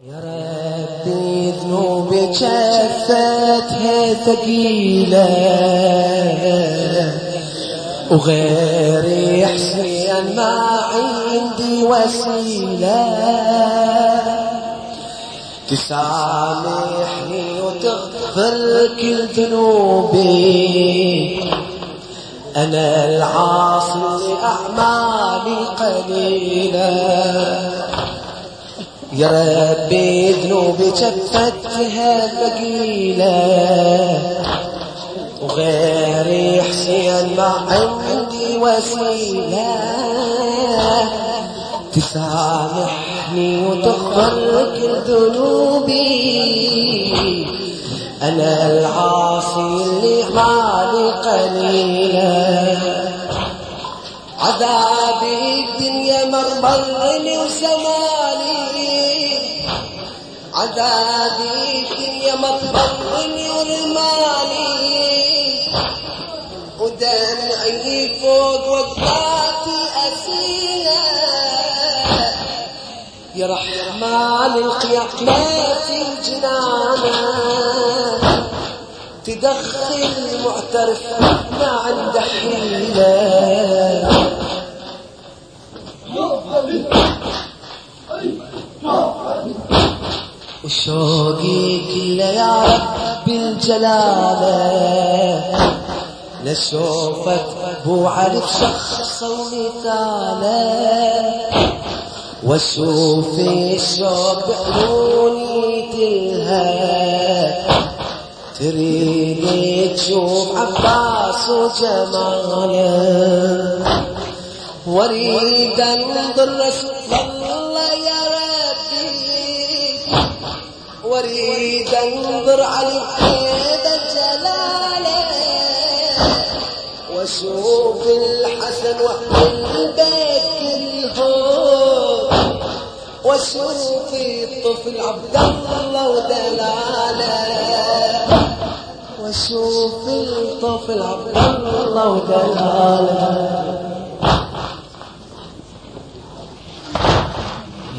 يا ربي ذنوبي شفتها ثقيلة وغيري حسين ما عندي وسيلة. تسامحني وتغفر كل ذنوبي. أنا العاصي أعمالي قليلة. يا ربي ذنوبي شفتها ثقيلة وغيري حسين ما عندي وسيلة. تسامحني وتغفر كل ذنوبي أنا العاصي اللي مالي قليلة عذابي الدنيا مرمرني وسماني عذابي الدنيا مرمرني ورماني ودمعي فوق وقفاتي أسيلة. يا رحمن القيامات الجنانة تدخل معترف ما عنده حيلة وشوقي كله يا رب الجلالة لشوفك بو عارف شخص ومثاله واشوف الشوق بعيوني تلهى تريد تشوف عباس وجماله واريد انظر رسول الله واريد انظر على هيبه جلاله واشوف الحسن والبيت كلهم واشوف الطفل عبد الله ودلاله. واشوف الطفل عبد الله ودلاله.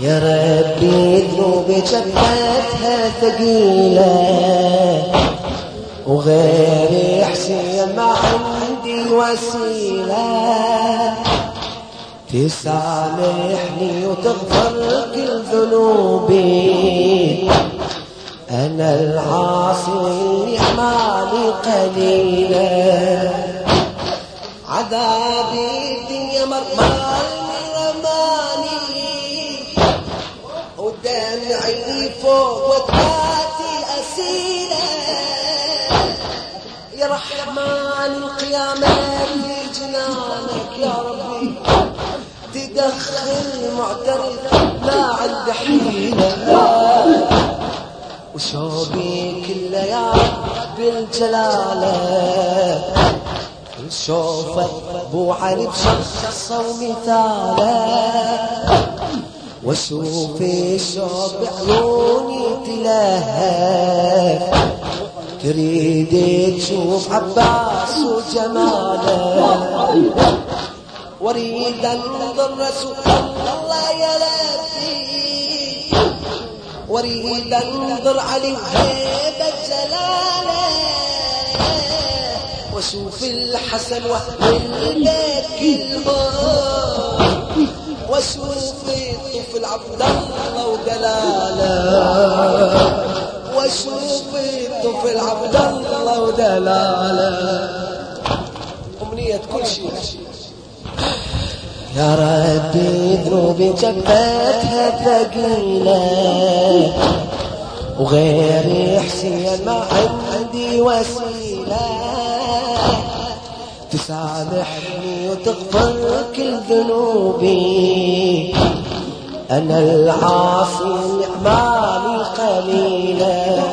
يا ربي ذنوبي جفتها ثقيلة وغيري حسين ما عندي وسيلة. تسامحني وتغفر كل ذنوبي. أنا العاصي اللي أعمالي قليلة. عذابي القيامة في جنانك يا ربي. تدخل معترف ما عنده حيلة وشوقي كله يا رب الجلالة شوفك بو عرب شخص ومثاله واشوف الشوق بعيوني تلهف. تريد تشوف عباس وجماله. وأريد أنظر رسول الله يا ربي وأريد أنظر علي هيبه جلاله وأشوف الحسن والبيت كلهم. وأشوف الطفل عبد الله ودلاله وأشوف الطفل عبد الله ودلاله أمنية كل شيء. يا ربي ذنوبي جفتها ثقيلة. وغيري حسين ما عندي وسيلة. تسامحني وتغفر كل ذنوبي. أنا العاصي أعمالي قليلة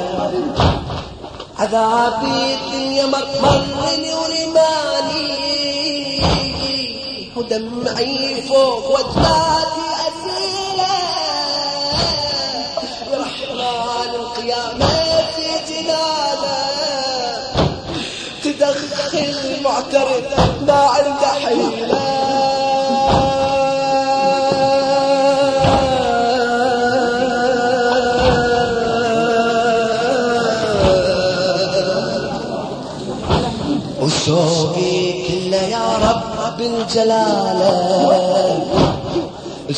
عذابي الدنيا مرمرني ورماني ودمعي فوق وجباتي أسيلة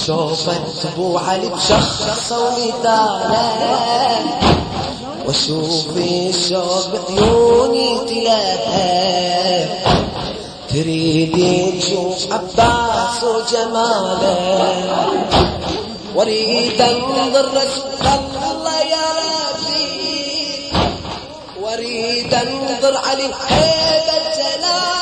شوفت ابو علي بشخصه ومثاله واشوف الشوق بعيوني تلاها تريدي تشوف عباس وجماله. واريد انظر رسول الله يا ربي. واريد انظر علي هيبه جلاله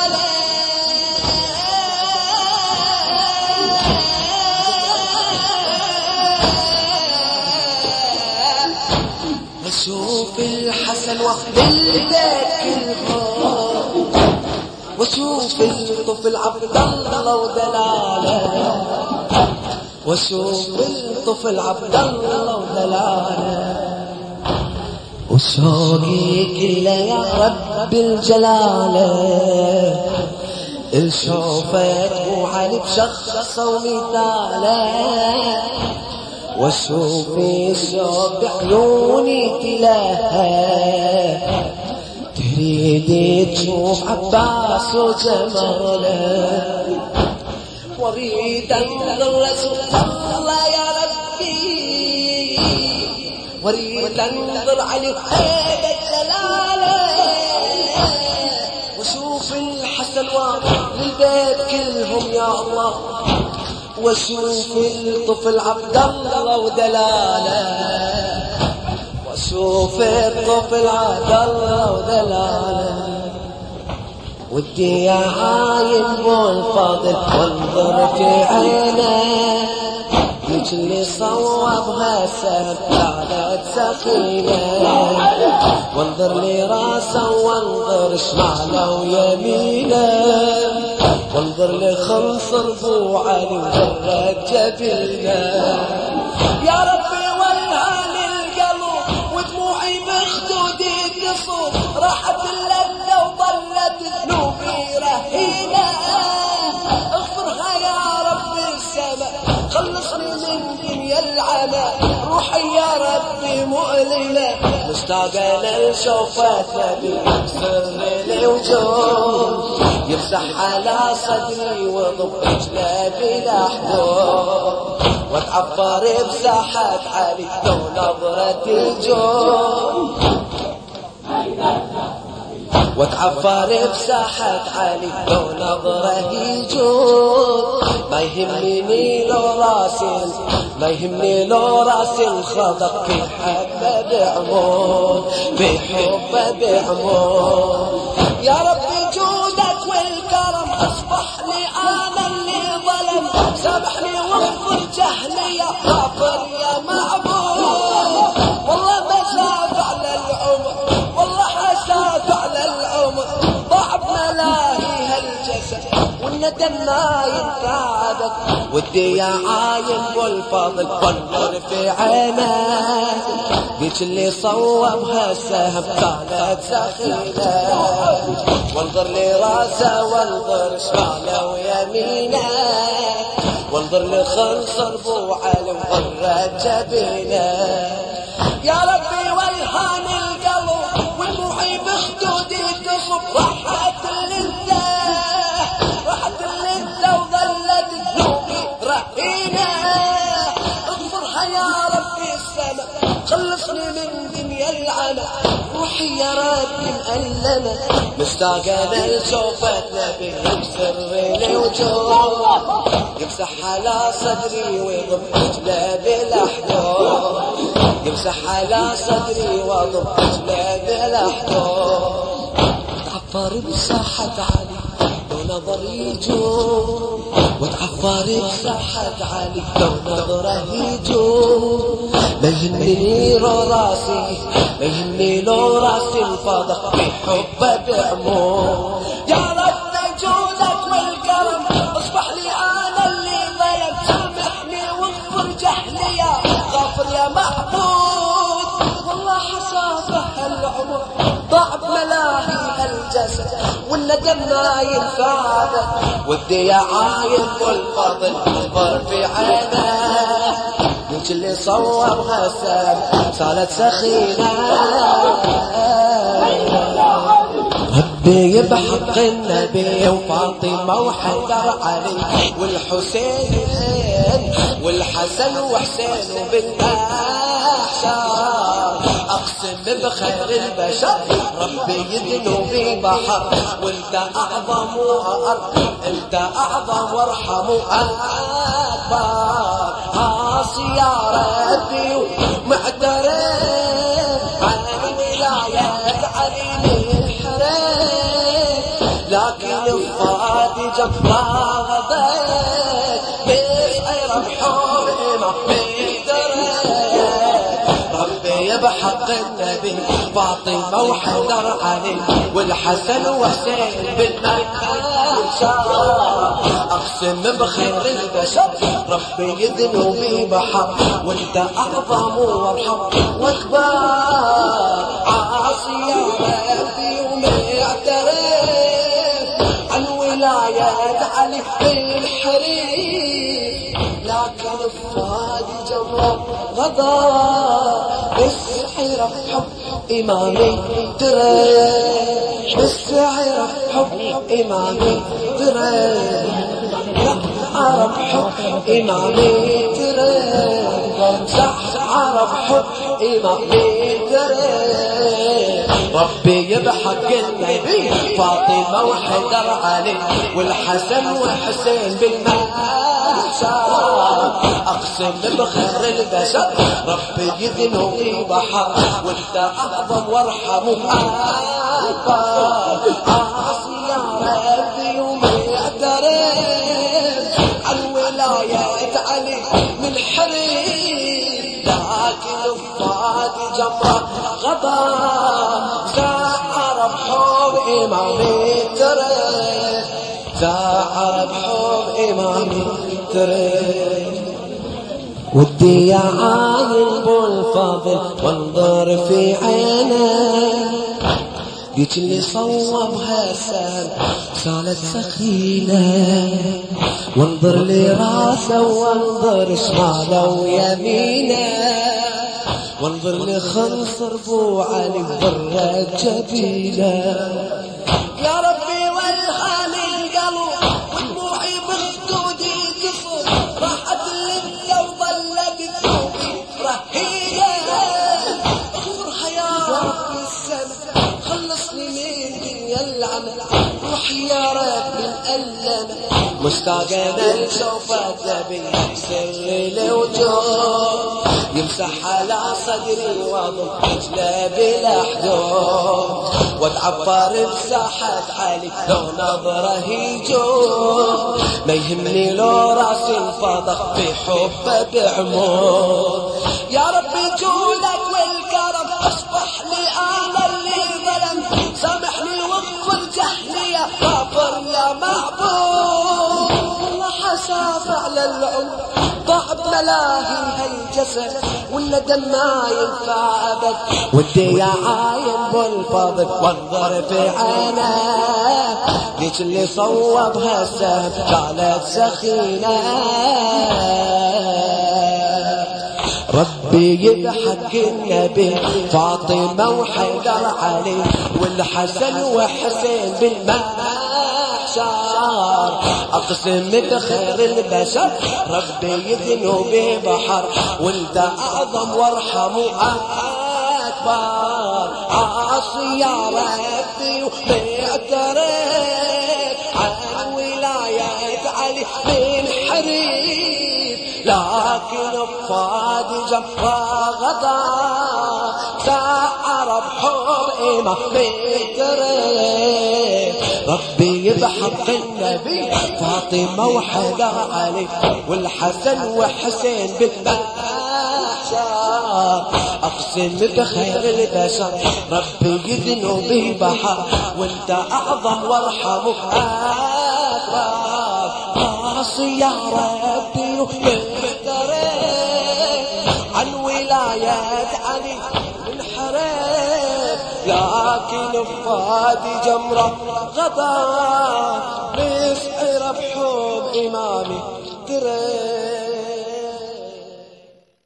عبد الله ودلاله واشوف الطفل عبد الله ودلاله وشوقي كله يا رب الجلاله. الشوفت وعلي بشخصه ومثاله. واشوف الشوق بعيوني تلاها تريد تشوف عباس وجماله واريد انظر رسول الله يا ربي واريد انظر علي هيبه جلاله واشوف الحسن والبيت كلهم يا الله واشوف الطفل عبد الله. ودلاله واشوف الطفل عبد الله ودلاله ودي يا عايم والفاضل وانظر في عينه اللي صوبها سهم كانت سخينه وانظر لراسه وانظر شماله ويمينه وانظر لخنصر ابو علي وجرد جبينه يا ربي روحي يا ربي مؤلمة. مشتاقة للشوفات نبي سر لي وجود يمسح على صدري وضب رجله بلا حدود واتعفر بساحة علي لو نظرة الجود. واتعفر بساحة علي لو نظرة يجود ما يهمني لو راسي ما يهمني لو راسي الخضر في حبة بعمود في حبة بعمود يا ربي جودك والكرم اصبح لي أنا اللي ظلم. سامحني واغفر جهلي يا غافر يا معبود. ما ينفعك ودي يا عاين والفاضل وانظر في عينك ذيك اللي صوبها السهم كانت سخينة. وانظر لراسه وانظر شماله ويمينة. وانظر لخنصر ابو علي وغرة جبينة. يا ربي والهان القلب ودموعي بخدودي تصب راحت روحي يا ربي مألمة مشتاقة لشوفة نبي يكسر لي وجوه. يمسح على صدري ويضم رجله بالاحدود يمسح على صدري وضم رجله بالاحدود تعفر بساحة علي. لو نظر يجوب وتعفر بساحة علي لو نظرة يجوب ما يهمني لو راسي ما يهمني لو راسي الفضح بحبه بعمود هالجسد والندم ما ينفع ودي يا عايم والفضل انظر في عينه. يمكن اللي صورها سال صارت سخينة. ربي بحق النبي وفاطمة وحيدر علي والحسين والحسن وحسين وبالمحشر أقسم بخير البشر ربي يدنو بحر وانت أعظم وأرض انت أعظم وارحم أكبر عاصي يا ربي ربي بحق النبي فاطمة وحيدر علي والحسن وحسين بالمكان أقسم بخير البشر ربي يذنبي بحر وانت أعظم وارحم واكبر ولاية علي الحريم لكن الفادي جمر غضا بالسحر حب إمامي ترى بالسحر حب إمامي ترى عرب حب إمامي ترى عرب حب إمامي ترى ربي يبحق النبي فاطمة وحيدر علي والحسن والحسين بالمحشر أقسم بخير البشر ربي يذنب بحر وانت أعظم وارحم أكبر عاصي يا ربي ومعترف عن ولاية علي من حريم لكن الفادي جمرة غضا ودي يا عاين بالفاضل وانظر في عينه. ديك اللي صوبها سال صالت سخينة. وانظر لراسه وانظر شماله ويمينه. وانظر لخنصر بو علي برة جبينه. مشتاق أنا لشوفك نبي سر الوجود يمسح على صدري وأضم رجله بلا حدود واتعبر بساحة علي لو نظرة يجود ما يهمني لو رأسي انفضح في حبه بعمود يا ربي جودك العمر ضعب ملاهي هالجسد والندم ما ينفع أبد. ودي يا عاين بالفضل وانظر في عينه ديك اللي صوبها السهم قالت سخينة. ربي يضحك النبي فاطمة وحيدر علي والحسن وحسين بالمحشر. أقسم بخير البشر ربي يذنب بحر وانت أعظم وارحم أكبر ربي ومعترف عن ولاية علي من حريم لكن الفادي جفا غدا بحب إمام بيتري ربي بحق النبي فاطمة وحيدر علي والحسن وحسين بالمحشر أقسم بخير البشر ربي يدنو به بحر وانت أعظم وارحم أكبر عاصي يا ربي لكن الفادي جمرة غدا مسعر بحب إمامي؟ تري